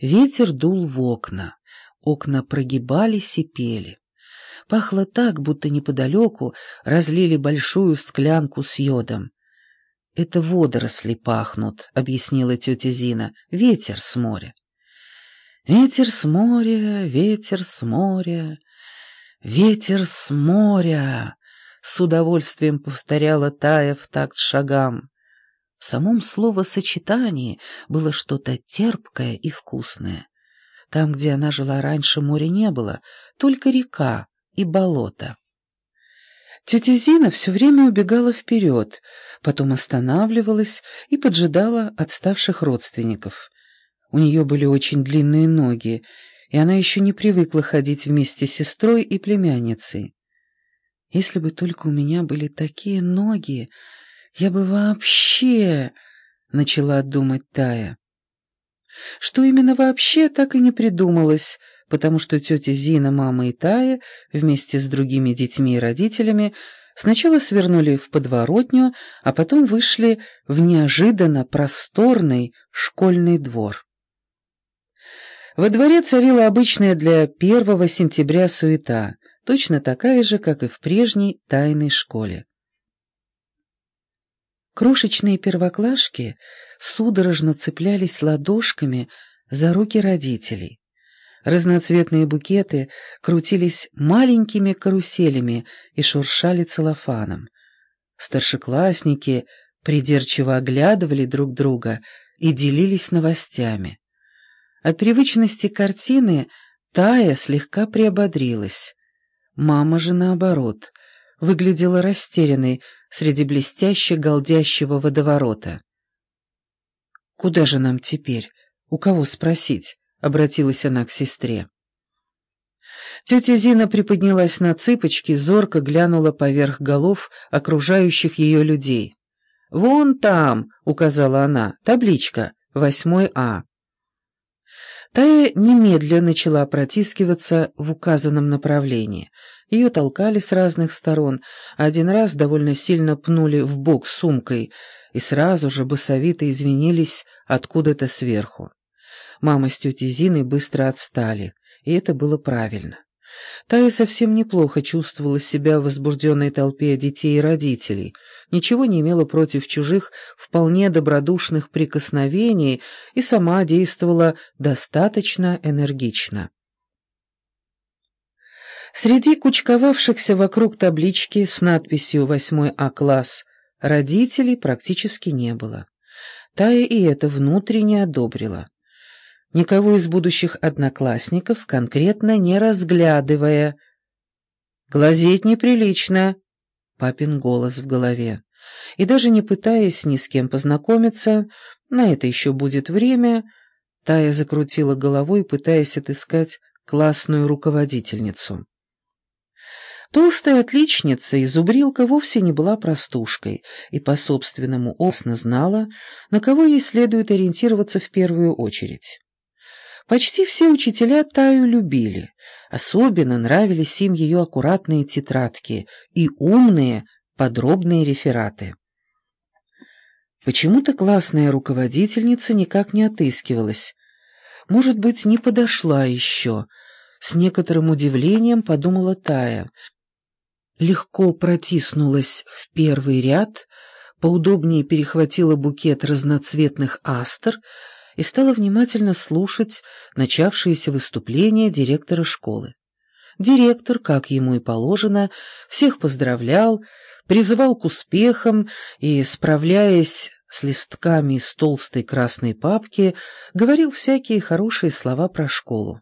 Ветер дул в окна, окна прогибались и пели. Пахло так, будто неподалеку разлили большую склянку с йодом. «Это водоросли пахнут», — объяснила тетя Зина, — «ветер с моря». «Ветер с моря, ветер с моря, ветер с моря», — с удовольствием повторяла Тая в такт шагам. Самом словосочетании было что-то терпкое и вкусное. Там, где она жила раньше, моря не было, только река и болото. Тетя Зина все время убегала вперед, потом останавливалась и поджидала отставших родственников. У нее были очень длинные ноги, и она еще не привыкла ходить вместе с сестрой и племянницей. «Если бы только у меня были такие ноги, я бы вообще...» — начала думать Тая. Что именно вообще, так и не придумалось, потому что тетя Зина, мама и Тая вместе с другими детьми и родителями сначала свернули в подворотню, а потом вышли в неожиданно просторный школьный двор. Во дворе царила обычная для 1 сентября суета, точно такая же, как и в прежней тайной школе. Крошечные первоклашки судорожно цеплялись ладошками за руки родителей. Разноцветные букеты крутились маленькими каруселями и шуршали целлофаном. Старшеклассники придирчиво оглядывали друг друга и делились новостями. От привычности картины Тая слегка приободрилась. Мама же, наоборот, выглядела растерянной среди блестяще голдящего водоворота. «Куда же нам теперь? У кого спросить?» — обратилась она к сестре. Тетя Зина приподнялась на цыпочки, зорко глянула поверх голов окружающих ее людей. «Вон там», — указала она, — «табличка, восьмой А». Тая немедленно начала протискиваться в указанном направлении. Ее толкали с разных сторон, один раз довольно сильно пнули в бок сумкой и сразу же босовито извинились откуда-то сверху. Мама с тетей Зиной быстро отстали, и это было правильно. Тая совсем неплохо чувствовала себя в возбужденной толпе детей и родителей, ничего не имела против чужих вполне добродушных прикосновений и сама действовала достаточно энергично. Среди кучковавшихся вокруг таблички с надписью «Восьмой А-класс» родителей практически не было. Тая и это внутренне одобрила никого из будущих одноклассников конкретно не разглядывая. «Глазеть неприлично», — папин голос в голове. И даже не пытаясь ни с кем познакомиться, на это еще будет время, Тая закрутила головой, пытаясь отыскать классную руководительницу. Толстая отличница и зубрилка вовсе не была простушкой и по собственному опыту знала, на кого ей следует ориентироваться в первую очередь. Почти все учителя Таю любили. Особенно нравились им ее аккуратные тетрадки и умные, подробные рефераты. Почему-то классная руководительница никак не отыскивалась. Может быть, не подошла еще. С некоторым удивлением подумала Тая. Легко протиснулась в первый ряд, поудобнее перехватила букет разноцветных астр — и стала внимательно слушать начавшееся выступление директора школы. Директор, как ему и положено, всех поздравлял, призывал к успехам и, справляясь с листками из толстой красной папки, говорил всякие хорошие слова про школу.